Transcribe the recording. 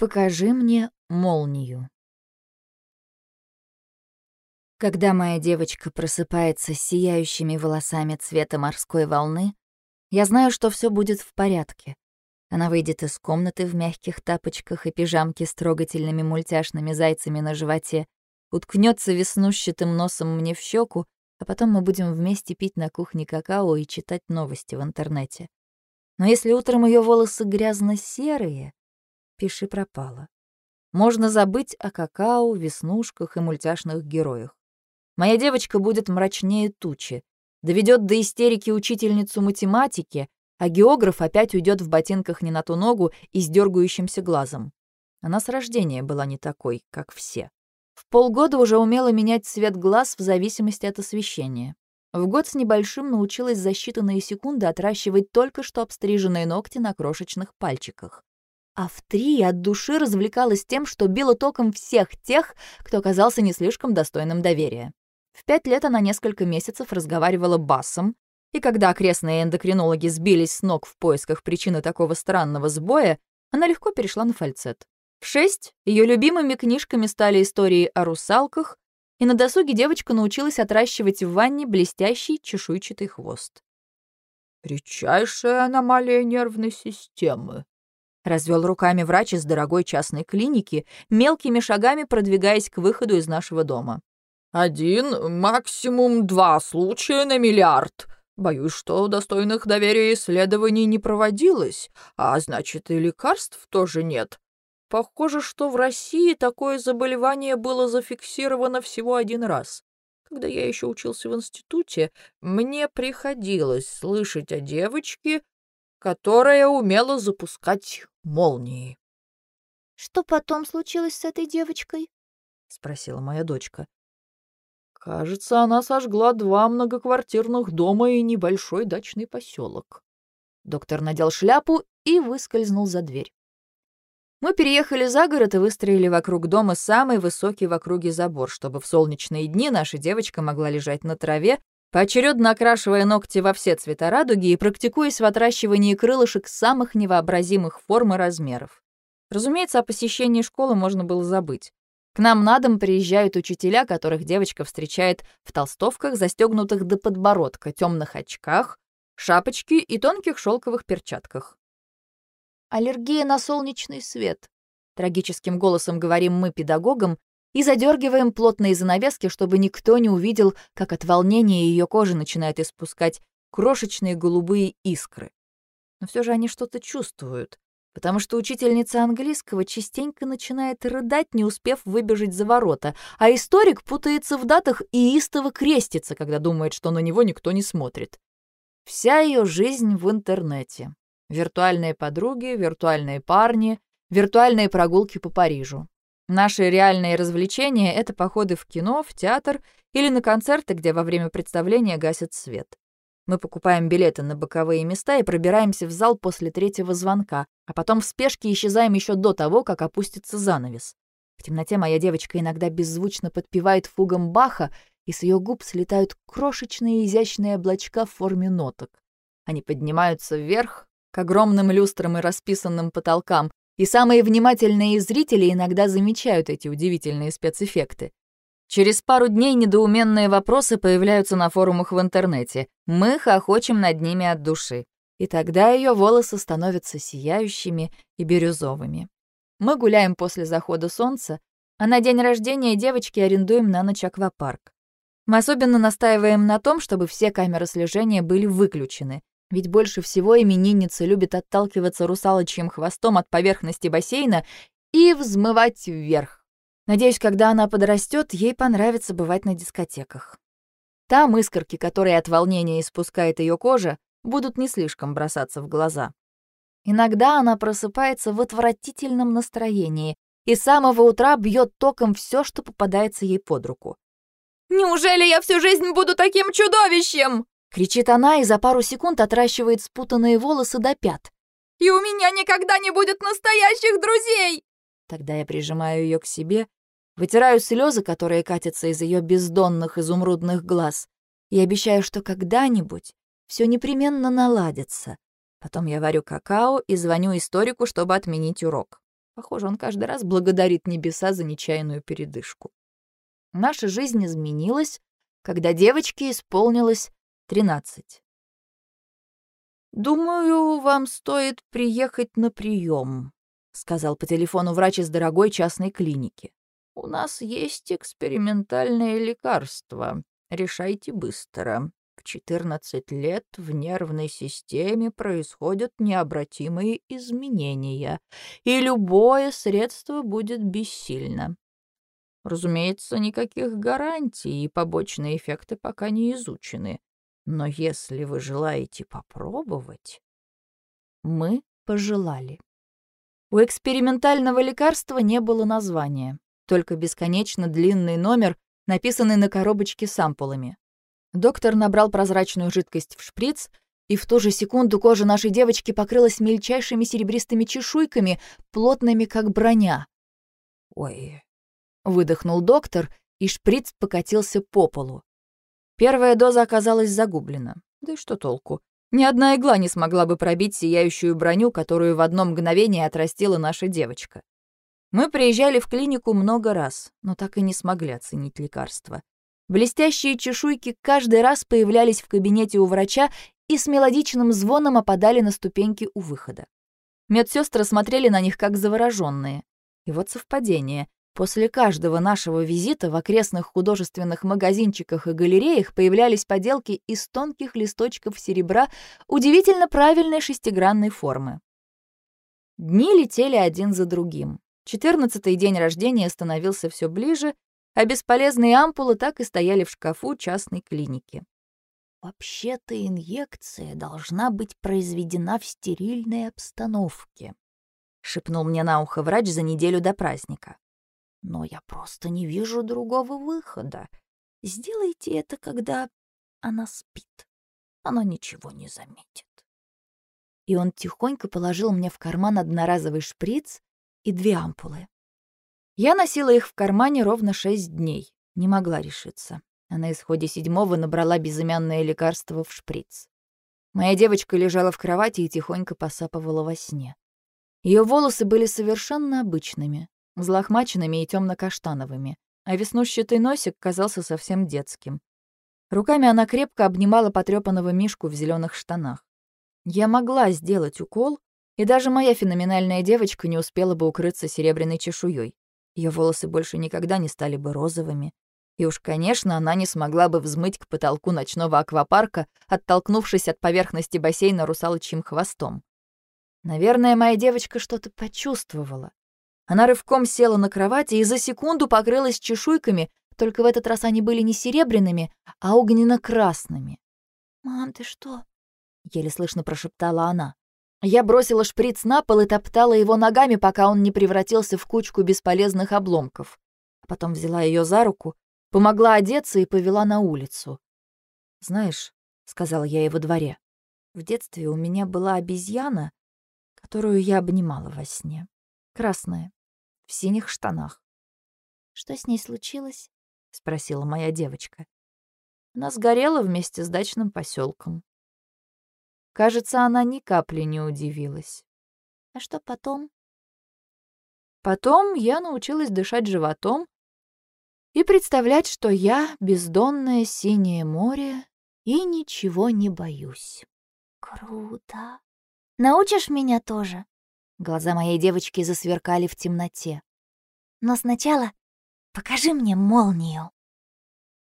Покажи мне молнию. Когда моя девочка просыпается с сияющими волосами цвета морской волны, я знаю, что все будет в порядке. Она выйдет из комнаты в мягких тапочках и пижамке с трогательными мультяшными зайцами на животе, уткнется веснущатым носом мне в щеку, а потом мы будем вместе пить на кухне какао и читать новости в интернете. Но если утром ее волосы грязно-серые, пиши пропало. Можно забыть о какао, веснушках и мультяшных героях. Моя девочка будет мрачнее тучи, доведет до истерики учительницу математики, а географ опять уйдет в ботинках не на ту ногу и с дергающимся глазом. Она с рождения была не такой, как все. В полгода уже умела менять цвет глаз в зависимости от освещения. В год с небольшим научилась за считанные секунды отращивать только что обстриженные ногти на крошечных пальчиках а в три от души развлекалась тем, что била током всех тех, кто оказался не слишком достойным доверия. В пять лет она несколько месяцев разговаривала басом, и когда окрестные эндокринологи сбились с ног в поисках причины такого странного сбоя, она легко перешла на фальцет. В шесть ее любимыми книжками стали истории о русалках, и на досуге девочка научилась отращивать в ванне блестящий чешуйчатый хвост. «Редчайшая аномалия нервной системы», Развел руками врач из дорогой частной клиники, мелкими шагами продвигаясь к выходу из нашего дома. «Один, максимум два случая на миллиард. Боюсь, что достойных доверия исследований не проводилось, а значит, и лекарств тоже нет. Похоже, что в России такое заболевание было зафиксировано всего один раз. Когда я еще учился в институте, мне приходилось слышать о девочке, которая умела запускать молнии. «Что потом случилось с этой девочкой?» — спросила моя дочка. «Кажется, она сожгла два многоквартирных дома и небольшой дачный поселок. Доктор надел шляпу и выскользнул за дверь. Мы переехали за город и выстроили вокруг дома самый высокий в округе забор, чтобы в солнечные дни наша девочка могла лежать на траве, поочередно окрашивая ногти во все цвета радуги и практикуясь в отращивании крылышек самых невообразимых форм и размеров. Разумеется, о посещении школы можно было забыть. К нам на дом приезжают учителя, которых девочка встречает в толстовках, застегнутых до подбородка, темных очках, шапочке и тонких шелковых перчатках. «Аллергия на солнечный свет», — трагическим голосом говорим мы педагогам, и задергиваем плотные занавески, чтобы никто не увидел, как от волнения ее кожа начинает испускать крошечные голубые искры. Но все же они что-то чувствуют, потому что учительница английского частенько начинает рыдать, не успев выбежать за ворота, а историк путается в датах и истово крестится, когда думает, что на него никто не смотрит. Вся ее жизнь в интернете. Виртуальные подруги, виртуальные парни, виртуальные прогулки по Парижу. Наши реальные развлечения — это походы в кино, в театр или на концерты, где во время представления гасят свет. Мы покупаем билеты на боковые места и пробираемся в зал после третьего звонка, а потом в спешке исчезаем еще до того, как опустится занавес. В темноте моя девочка иногда беззвучно подпевает фугом Баха, и с ее губ слетают крошечные изящные облачка в форме ноток. Они поднимаются вверх, к огромным люстрам и расписанным потолкам, и самые внимательные зрители иногда замечают эти удивительные спецэффекты. Через пару дней недоуменные вопросы появляются на форумах в интернете. Мы хохочем над ними от души. И тогда ее волосы становятся сияющими и бирюзовыми. Мы гуляем после захода солнца, а на день рождения девочки арендуем на ночь аквапарк. Мы особенно настаиваем на том, чтобы все камеры слежения были выключены, ведь больше всего именинница любит отталкиваться русалочьим хвостом от поверхности бассейна и взмывать вверх. Надеюсь, когда она подрастет, ей понравится бывать на дискотеках. Там искорки, которые от волнения испускает ее кожа, будут не слишком бросаться в глаза. Иногда она просыпается в отвратительном настроении и с самого утра бьет током все, что попадается ей под руку. «Неужели я всю жизнь буду таким чудовищем?» Кричит она и за пару секунд отращивает спутанные волосы до пят. «И у меня никогда не будет настоящих друзей!» Тогда я прижимаю ее к себе, вытираю слезы, которые катятся из ее бездонных изумрудных глаз, и обещаю, что когда-нибудь все непременно наладится. Потом я варю какао и звоню историку, чтобы отменить урок. Похоже, он каждый раз благодарит небеса за нечаянную передышку. Наша жизнь изменилась, когда девочке исполнилось 13. «Думаю, вам стоит приехать на прием», — сказал по телефону врач из дорогой частной клиники. «У нас есть экспериментальное лекарство. Решайте быстро. В 14 лет в нервной системе происходят необратимые изменения, и любое средство будет бессильно. Разумеется, никаких гарантий и побочные эффекты пока не изучены. Но если вы желаете попробовать... Мы пожелали. У экспериментального лекарства не было названия, только бесконечно длинный номер, написанный на коробочке с ампулами. Доктор набрал прозрачную жидкость в шприц, и в ту же секунду кожа нашей девочки покрылась мельчайшими серебристыми чешуйками, плотными, как броня. «Ой!» — выдохнул доктор, и шприц покатился по полу. Первая доза оказалась загублена. Да и что толку? Ни одна игла не смогла бы пробить сияющую броню, которую в одно мгновение отрастила наша девочка. Мы приезжали в клинику много раз, но так и не смогли оценить лекарство. Блестящие чешуйки каждый раз появлялись в кабинете у врача и с мелодичным звоном опадали на ступеньки у выхода. Медсестры смотрели на них как завороженные. И вот совпадение. После каждого нашего визита в окрестных художественных магазинчиках и галереях появлялись поделки из тонких листочков серебра удивительно правильной шестигранной формы. Дни летели один за другим. Четырнадцатый день рождения становился все ближе, а бесполезные ампулы так и стояли в шкафу частной клиники. «Вообще-то инъекция должна быть произведена в стерильной обстановке», — шепнул мне на ухо врач за неделю до праздника. «Но я просто не вижу другого выхода. Сделайте это, когда она спит. Она ничего не заметит». И он тихонько положил мне в карман одноразовый шприц и две ампулы. Я носила их в кармане ровно шесть дней. Не могла решиться. А на исходе седьмого набрала безымянное лекарство в шприц. Моя девочка лежала в кровати и тихонько посапывала во сне. Ее волосы были совершенно обычными, взлохмаченными и темно-каштановыми, а веснущатый носик казался совсем детским. Руками она крепко обнимала потрепанного мишку в зеленых штанах. Я могла сделать укол, и даже моя феноменальная девочка не успела бы укрыться серебряной чешуей. Ее волосы больше никогда не стали бы розовыми. И уж, конечно, она не смогла бы взмыть к потолку ночного аквапарка, оттолкнувшись от поверхности бассейна русалочьим хвостом. Наверное, моя девочка что-то почувствовала. Она рывком села на кровати и за секунду покрылась чешуйками, только в этот раз они были не серебряными, а огненно-красными. «Мам, ты что?» — еле слышно прошептала она. Я бросила шприц на пол и топтала его ногами, пока он не превратился в кучку бесполезных обломков. А потом взяла ее за руку, помогла одеться и повела на улицу. «Знаешь», — сказала я ей во дворе, — «в детстве у меня была обезьяна, которую я обнимала во сне. Красная, в синих штанах». «Что с ней случилось?» — спросила моя девочка. Она сгорела вместе с дачным поселком. Кажется, она ни капли не удивилась. А что потом? Потом я научилась дышать животом и представлять, что я — бездонное синее море и ничего не боюсь. Круто. Научишь меня тоже? Глаза моей девочки засверкали в темноте. Но сначала покажи мне молнию.